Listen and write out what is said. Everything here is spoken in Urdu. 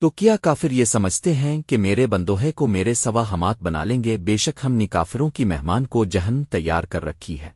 تو کیا کافر یہ سمجھتے ہیں کہ میرے بندوہے کو میرے سوا ہمات بنا لیں گے؟ بے شک ہم نے کافروں کی مہمان کو جہن تیار کر رکھی ہے۔